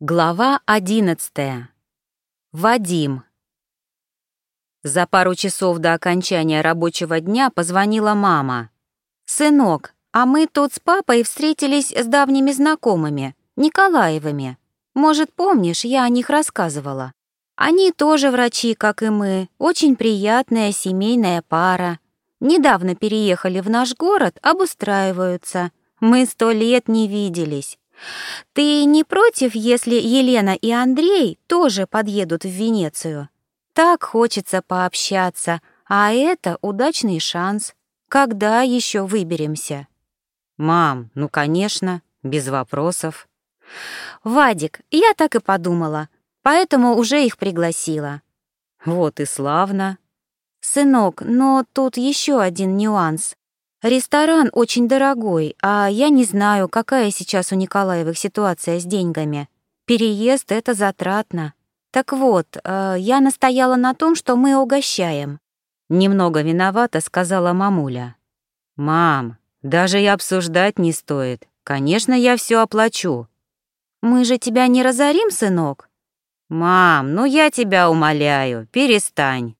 Глава одиннадцатая. Вадим. За пару часов до окончания рабочего дня позвонила мама. «Сынок, а мы тут с папой встретились с давними знакомыми, Николаевыми. Может, помнишь, я о них рассказывала? Они тоже врачи, как и мы, очень приятная семейная пара. Недавно переехали в наш город, обустраиваются. Мы сто лет не виделись». Ты не против, если Елена и Андрей тоже подъедут в Венецию? Так хочется пообщаться, а это удачный шанс. Когда еще выберемся? Мам, ну, конечно, без вопросов. Вадик, я так и подумала, поэтому уже их пригласила. Вот и славно. Сынок, но тут еще один нюанс. Ресторан очень дорогой, а я не знаю, какая сейчас у Николаевых ситуация с деньгами. Переезд — это затратно. Так вот, э, я настояла на том, что мы угощаем. Немного виновата, сказала мамуля. Мам, даже и обсуждать не стоит. Конечно, я все оплачу. Мы же тебя не разорим, сынок? Мам, ну я тебя умоляю, перестань.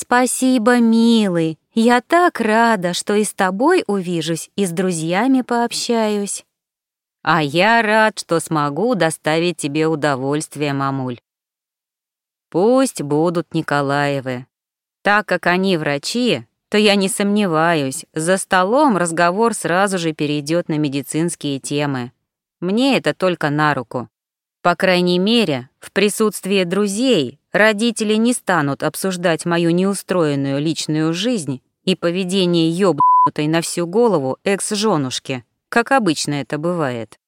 Спасибо, милый. Я так рада, что и с тобой увижусь, и с друзьями пообщаюсь. А я рад, что смогу доставить тебе удовольствие, мамуль. Пусть будут Николаевы. Так как они врачи, то я не сомневаюсь, за столом разговор сразу же перейдет на медицинские темы. Мне это только на руку. По крайней мере, в присутствии друзей родители не станут обсуждать мою неустроенную личную жизнь и поведение ёбнутой на всю голову экс-женушки, как обычно это бывает.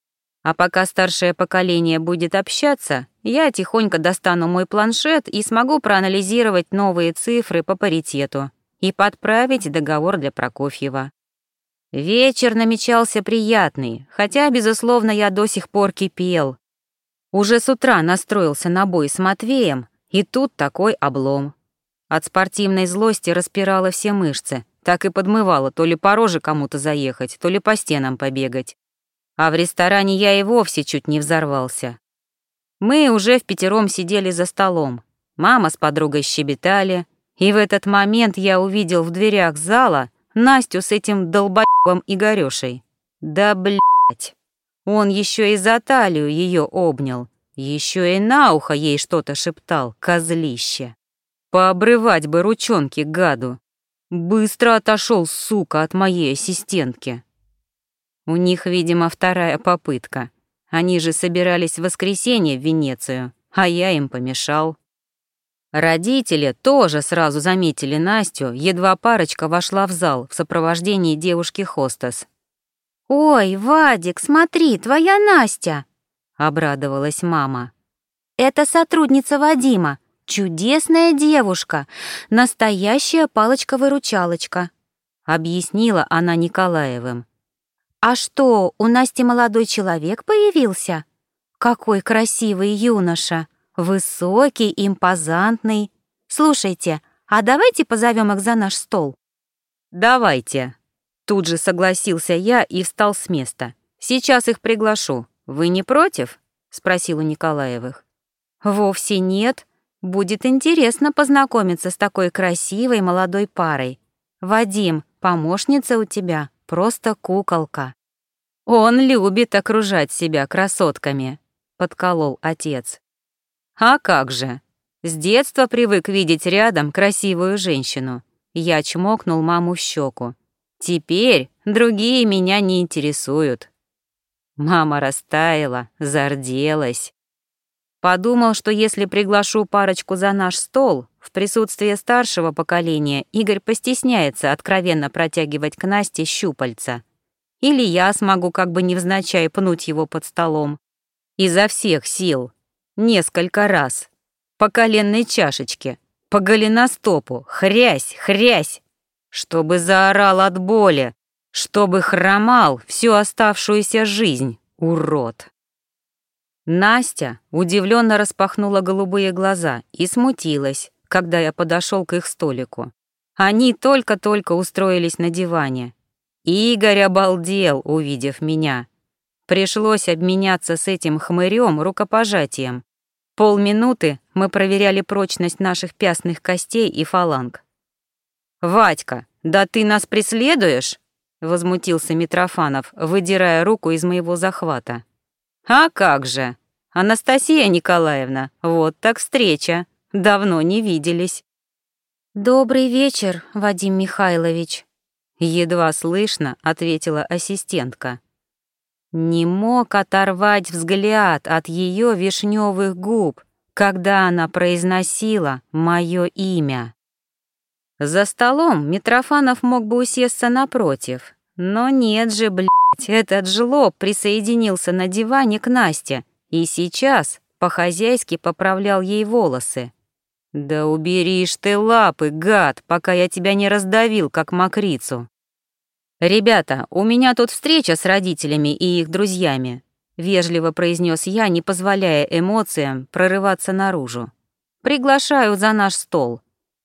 А пока старшее поколение будет общаться, я тихонько достану мой планшет и смогу проанализировать новые цифры по паритету и подправить договор для Прокофьева. Вечер намечался приятный, хотя, безусловно, я до сих пор кипел. Уже с утра настроился на бой с Матвеем, и тут такой облом. От спортивной злости распирала все мышцы, так и подмывала то ли по роже кому-то заехать, то ли по стенам побегать. А в ресторане я и вовсе чуть не взорвался. Мы уже в пятером сидели за столом. Мама с подругой щебетали, и в этот момент я увидел в дверях зала Настю с этим долбоебом Игорёшей. Да блять! Он еще и за талию ее обнял, еще и на ухо ей что-то шептал, козлище. Пообрывать бы ручонки гаду. Быстро отошел, сука, от моей ассистентки. У них, видимо, вторая попытка. Они же собирались в воскресенье в Венецию, а я им помешал. Родители тоже сразу заметили Настю, едва парочка вошла в зал в сопровождении девушки-хостес. «Ой, Вадик, смотри, твоя Настя!» — обрадовалась мама. «Это сотрудница Вадима, Чудесная девушка, настоящая палочка-выручалочка, объяснила она Николаевым. А что, у Насти молодой человек появился? Какой красивый юноша, высокий, импозантный. Слушайте, а давайте позовем их за наш стол. Давайте. Тут же согласился я и встал с места. Сейчас их приглашу. Вы не против? спросил у Николаевых. Вовсе нет, Будет интересно познакомиться с такой красивой молодой парой. Вадим, помощница у тебя просто куколка. Он любит окружать себя красотками, подколол отец. А как же? С детства привык видеть рядом красивую женщину. Я чмокнул маму в щеку. Теперь другие меня не интересуют. Мама растаяла, зарделась. Подумал, что если приглашу парочку за наш стол, в присутствии старшего поколения Игорь постесняется откровенно протягивать к Насте щупальца. Или я смогу как бы невзначай пнуть его под столом. Изо всех сил. Несколько раз. По коленной чашечке. По голеностопу. Хрясь, хрясь. Чтобы заорал от боли. Чтобы хромал всю оставшуюся жизнь, урод. Настя удивленно распахнула голубые глаза и смутилась, когда я подошел к их столику. Они только-только устроились на диване. Игорь обалдел, увидев меня. Пришлось обменяться с этим хмырем рукопожатием. Полминуты мы проверяли прочность наших пястных костей и фаланг. «Вадька, да ты нас преследуешь?» — возмутился Митрофанов, выдирая руку из моего захвата. «А как же! Анастасия Николаевна, вот так встреча! Давно не виделись!» «Добрый вечер, Вадим Михайлович», — едва слышно ответила ассистентка. Не мог оторвать взгляд от ее вишневых губ, когда она произносила мое имя. За столом Митрофанов мог бы усесться напротив, но нет же, блядь, этот жлоб присоединился на диване к Насте и сейчас по-хозяйски поправлял ей волосы. «Да уберишь ты лапы, гад, пока я тебя не раздавил, как мокрицу!» «Ребята, у меня тут встреча с родителями и их друзьями», — вежливо произнес я, не позволяя эмоциям прорываться наружу. «Приглашаю за наш стол.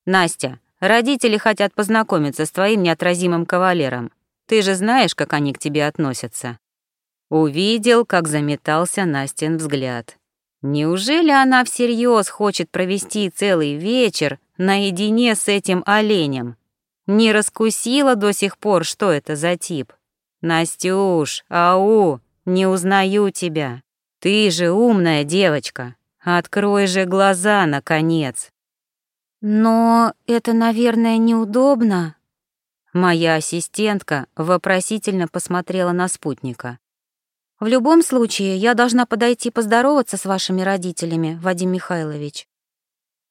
Настя, родители хотят познакомиться с твоим неотразимым кавалером. Ты же знаешь, как они к тебе относятся». Увидел, как заметался Настин взгляд. Неужели она всерьез хочет провести целый вечер наедине с этим оленем? Не раскусила до сих пор, что это за тип. Настюш, ау, не узнаю тебя. Ты же умная девочка. Открой же глаза, наконец. Но это, наверное, неудобно. Моя ассистентка вопросительно посмотрела на спутника. В любом случае, я должна подойти поздороваться с вашими родителями, Вадим Михайлович.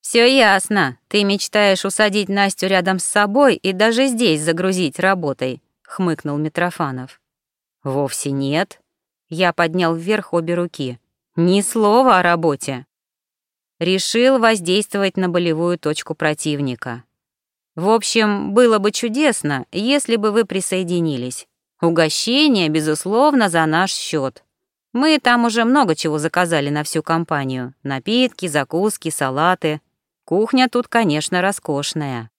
Все ясно. Ты мечтаешь усадить Настю рядом с собой и даже здесь загрузить работой, хмыкнул Митрофанов. Вовсе нет. Я поднял вверх обе руки. Ни слова о работе. Решил воздействовать на болевую точку противника. В общем, было бы чудесно, если бы вы присоединились. Угощение, безусловно, за наш счет. Мы там уже много чего заказали на всю компанию. Напитки, закуски, салаты. Кухня тут, конечно, роскошная.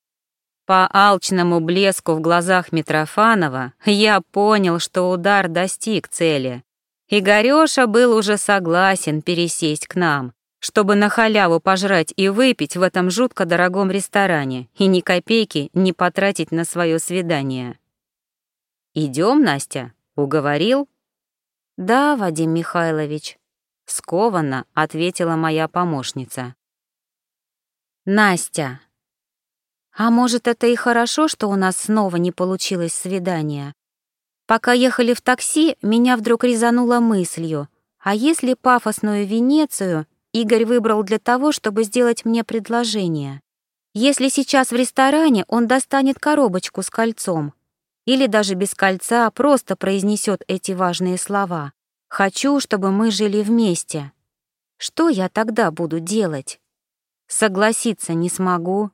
По алчному блеску в глазах Митрофанова я понял, что удар достиг цели. Игорёша был уже согласен пересесть к нам, чтобы на халяву пожрать и выпить в этом жутко дорогом ресторане и ни копейки не потратить на свое свидание. Идем, Настя? Уговорил?» «Да, Вадим Михайлович», — скованно ответила моя помощница. Настя. А может, это и хорошо, что у нас снова не получилось свидание? Пока ехали в такси, меня вдруг резануло мыслью, а если пафосную Венецию Игорь выбрал для того, чтобы сделать мне предложение? Если сейчас в ресторане он достанет коробочку с кольцом, или даже без кольца просто произнесет эти важные слова «Хочу, чтобы мы жили вместе», что я тогда буду делать? Согласиться не смогу.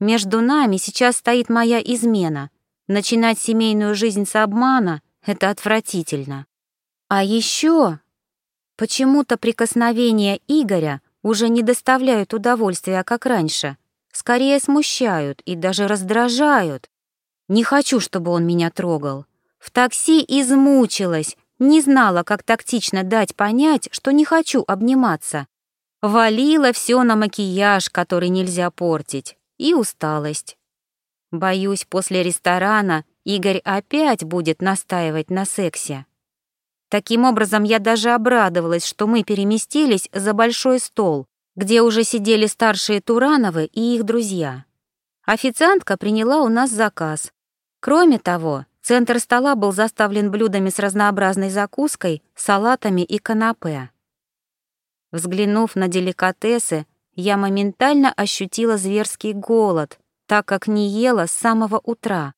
Между нами сейчас стоит моя измена. Начинать семейную жизнь с обмана — это отвратительно. А еще почему-то прикосновения Игоря уже не доставляют удовольствия, как раньше. Скорее смущают и даже раздражают. Не хочу, чтобы он меня трогал. В такси измучилась, не знала, как тактично дать понять, что не хочу обниматься. Валила все на макияж, который нельзя портить, и усталость. Боюсь, после ресторана Игорь опять будет настаивать на сексе. Таким образом, я даже обрадовалась, что мы переместились за большой стол, где уже сидели старшие Турановы и их друзья. Официантка приняла у нас заказ. Кроме того, центр стола был заставлен блюдами с разнообразной закуской, салатами и канапе. Взглянув на деликатесы, я моментально ощутила зверский голод, так как не ела с самого утра.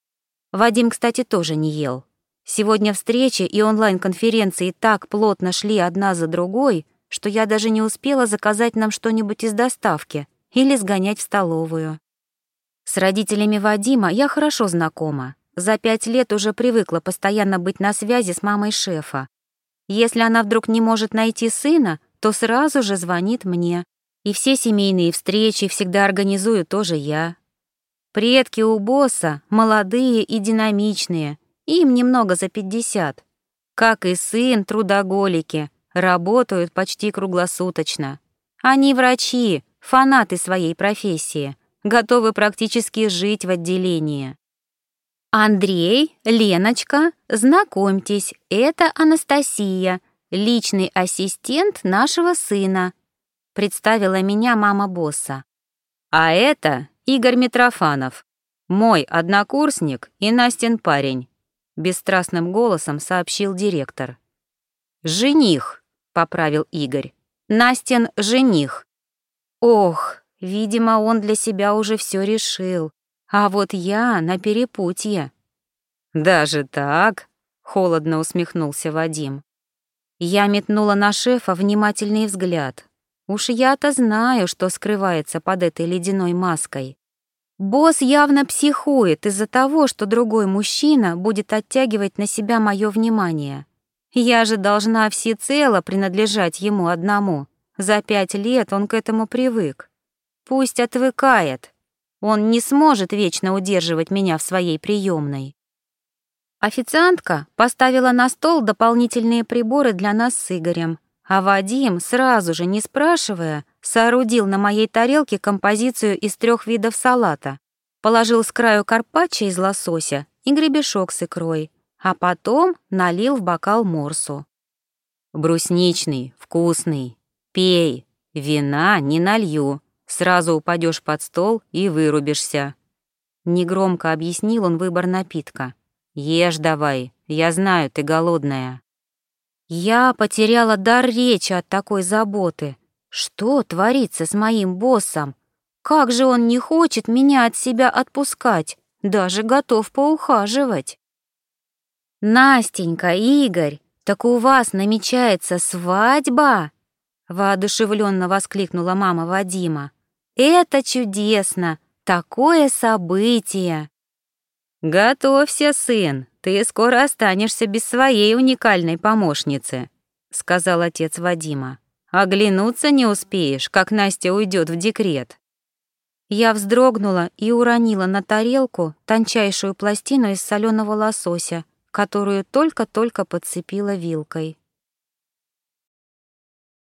Вадим, кстати, тоже не ел. Сегодня встречи и онлайн-конференции так плотно шли одна за другой, что я даже не успела заказать нам что-нибудь из доставки или сгонять в столовую. С родителями Вадима я хорошо знакома. За пять лет уже привыкла постоянно быть на связи с мамой шефа. Если она вдруг не может найти сына, то сразу же звонит мне. И все семейные встречи всегда организую тоже я. Предки у босса молодые и динамичные, им немного за пятьдесят. Как и сын, трудоголики, работают почти круглосуточно. Они врачи, фанаты своей профессии, готовы практически жить в отделении. Андрей, Леночка, знакомьтесь, это Анастасия, личный ассистент нашего сына, представила меня мама босса. А это Игорь Митрофанов, мой однокурсник и Настин парень, бесстрастным голосом сообщил директор. Жених, поправил Игорь. Настин жених. Ох, видимо, он для себя уже все решил. А вот я на перепутье. Даже так? Холодно усмехнулся Вадим. Я метнула на шефа внимательный взгляд. Уж я-то знаю, что скрывается под этой ледяной маской. Босс явно психует из-за того, что другой мужчина будет оттягивать на себя мое внимание. Я же должна всецело принадлежать ему одному. За пять лет он к этому привык. Пусть отвыкает. Он не сможет вечно удерживать меня в своей приемной. Официантка поставила на стол дополнительные приборы для нас с Игорем, а Вадим, сразу же, не спрашивая, соорудил на моей тарелке композицию из трех видов салата, положил с краю карпаччо из лосося и гребешок с икрой, а потом налил в бокал морсу. «Брусничный, вкусный. Пей. Вина не налью. Сразу упадешь под стол и вырубишься». Негромко объяснил он выбор напитка. «Ешь давай, я знаю, ты голодная». Я потеряла дар речи от такой заботы. Что творится с моим боссом? Как же он не хочет меня от себя отпускать, даже готов поухаживать. «Настенька, Игорь, так у вас намечается свадьба?» Воодушевленно воскликнула мама Вадима. «Это чудесно! Такое событие!» «Готовься, сын, ты скоро останешься без своей уникальной помощницы», сказал отец Вадима. «Оглянуться не успеешь, как Настя уйдет в декрет». Я вздрогнула и уронила на тарелку тончайшую пластину из соленого лосося, которую только-только подцепила вилкой.